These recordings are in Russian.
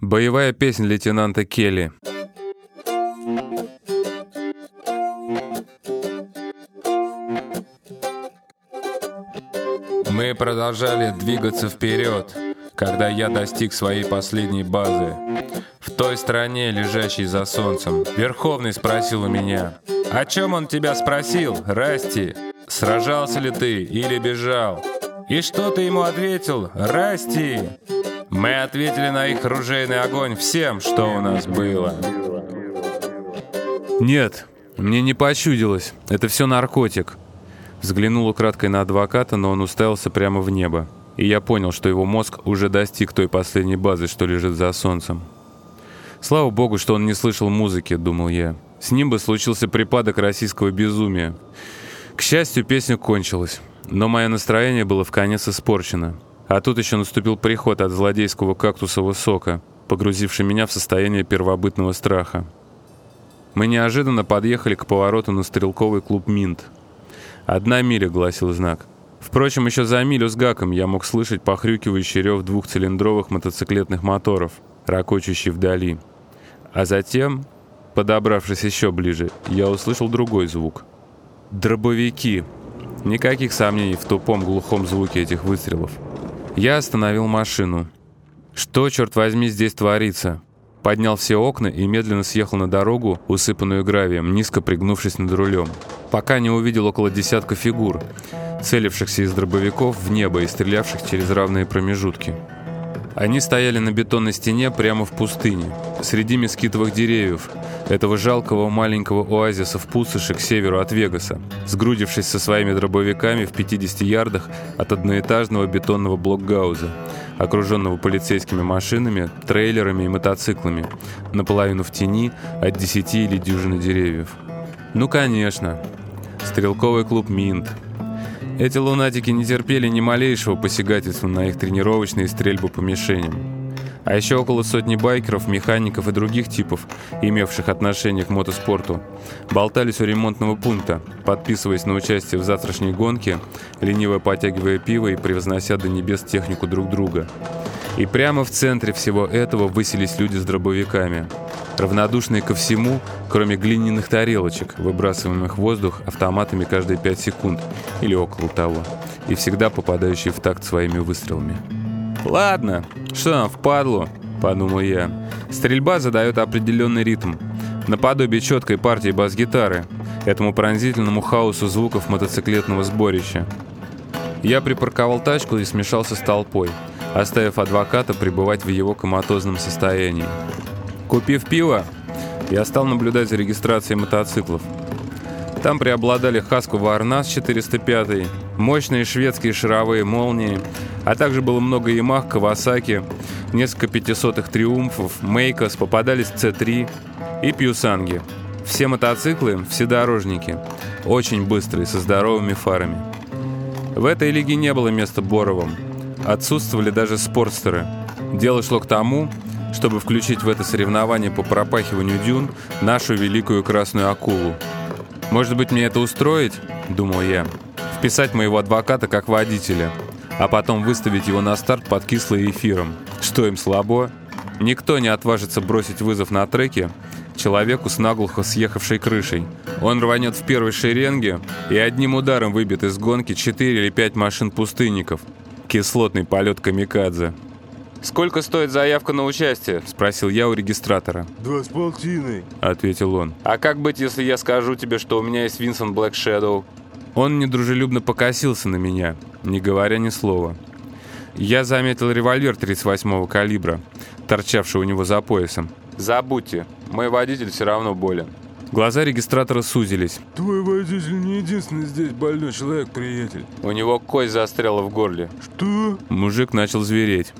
Боевая песня лейтенанта Келли. Мы продолжали двигаться вперед, когда я достиг своей последней базы. В той стране, лежащей за солнцем, Верховный спросил у меня, «О чем он тебя спросил, Расти? Сражался ли ты или бежал?» И что ты ему ответил, Расти? Мы ответили на их ружейный огонь всем, что у нас было. Нет, мне не почудилось. Это все наркотик. Взглянул украдкой на адвоката, но он уставился прямо в небо. И я понял, что его мозг уже достиг той последней базы, что лежит за солнцем. Слава богу, что он не слышал музыки, думал я. С ним бы случился припадок российского безумия. К счастью, песня кончилась. Но мое настроение было в конец испорчено. А тут еще наступил приход от злодейского кактусового сока, погрузивший меня в состояние первобытного страха. Мы неожиданно подъехали к повороту на стрелковый клуб «Минт». «Одна миля», — гласил знак. Впрочем, еще за милю с гаком я мог слышать похрюкивающий рев двухцилиндровых мотоциклетных моторов, ракочущий вдали. А затем, подобравшись еще ближе, я услышал другой звук. «Дробовики!» Никаких сомнений в тупом глухом звуке этих выстрелов. Я остановил машину. Что, черт возьми, здесь творится? Поднял все окна и медленно съехал на дорогу, усыпанную гравием, низко пригнувшись над рулем. Пока не увидел около десятка фигур, целившихся из дробовиков в небо и стрелявших через равные промежутки. Они стояли на бетонной стене прямо в пустыне, среди мескитовых деревьев, этого жалкого маленького оазиса в пустоши к северу от Вегаса, сгрудившись со своими дробовиками в 50 ярдах от одноэтажного бетонного блокгауза, окруженного полицейскими машинами, трейлерами и мотоциклами, наполовину в тени от 10 или дюжины деревьев. Ну, конечно, стрелковый клуб «Минт», эти лунатики не терпели ни малейшего посягательства на их тренировочные стрельбы по мишеням. А еще около сотни байкеров, механиков и других типов, имевших отношение к мотоспорту, болтались у ремонтного пункта, подписываясь на участие в завтрашней гонке, лениво потягивая пиво и превознося до небес технику друг друга. И прямо в центре всего этого высились люди с дробовиками, равнодушные ко всему, кроме глиняных тарелочек, выбрасываемых в воздух автоматами каждые пять секунд или около того, и всегда попадающие в такт своими выстрелами. «Ладно, что нам впадло?» – подумал я. Стрельба задает определенный ритм, наподобие четкой партии бас-гитары, этому пронзительному хаосу звуков мотоциклетного сборища. Я припарковал тачку и смешался с толпой, оставив адвоката пребывать в его коматозном состоянии. Купив пиво, я стал наблюдать за регистрацией мотоциклов. Там преобладали Хаску Варнас 405, мощные шведские шаровые молнии, а также было много Ямах, Кавасаки, несколько пятисотых Триумфов, Мейкос, попадались C3 и Пьюсанги. Все мотоциклы – вседорожники, очень быстрые, со здоровыми фарами. В этой лиге не было места Боровым. Отсутствовали даже спортстеры. Дело шло к тому, чтобы включить в это соревнование по пропахиванию дюн нашу великую красную акулу – может быть, мне это устроить, думал я, вписать моего адвоката как водителя, а потом выставить его на старт под кислым эфиром. Что им слабо? Никто не отважится бросить вызов на треке человеку с наглухо съехавшей крышей. Он рванет в первой шеренге и одним ударом выбьет из гонки 4 или 5 машин пустынников. Кислотный полет камикадзе. «Сколько стоит заявка на участие?» – спросил я у регистратора. «Два с полтиной», – ответил он. «А как быть, если я скажу тебе, что у меня есть Винсент Блэк Шэдоу?» Он недружелюбно покосился на меня, не говоря ни слова. Я заметил револьвер 38-го калибра, торчавший у него за поясом. «Забудьте, мой водитель все равно болен». Глаза регистратора сузились. «Твой водитель не единственный здесь больной человек, приятель». У него кость застряла в горле. «Что?» Мужик начал звереть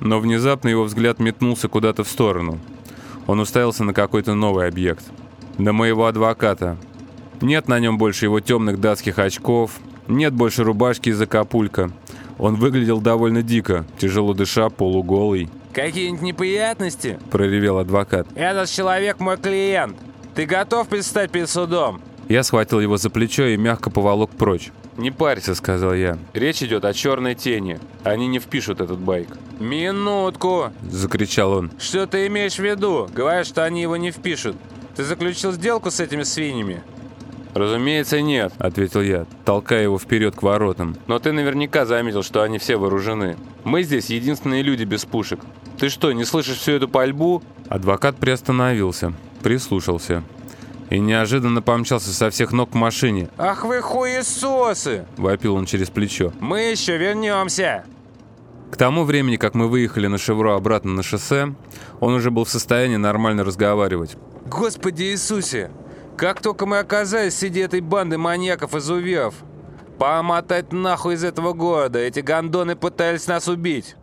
но внезапно его взгляд метнулся куда-то в сторону. Он уставился на какой-то новый объект. На моего адвоката. Нет на нем больше его темных датских очков, нет больше рубашки из Акапулька. Он выглядел довольно дико, тяжело дыша, полуголый. «Какие-нибудь неприятности?» – проревел адвокат. «Этот человек мой клиент. Ты готов предстать перед судом?» Я схватил его за плечо и мягко поволок прочь. «Не парься», — сказал я. «Речь идет о черной тени. Они не впишут этот байк». «Минутку!» — закричал он. «Что ты имеешь в виду? Говорят, что они его не впишут. Ты заключил сделку с этими свиньями?» «Разумеется, нет», — ответил я, толкая его вперед к воротам. «Но ты наверняка заметил, что они все вооружены. Мы здесь единственные люди без пушек. Ты что, не слышишь всю эту пальбу?» Адвокат приостановился, прислушался и неожиданно помчался со всех ног к машине. «Ах вы хуесосы!» — вопил он через плечо. «Мы еще вернемся!» К тому времени, как мы выехали на «Шевро» обратно на шоссе, он уже был в состоянии нормально разговаривать. «Господи Иисусе! Как только мы оказались среди этой банды маньяков-изувев! Помотать нахуй из этого города! Эти гондоны пытались нас убить!»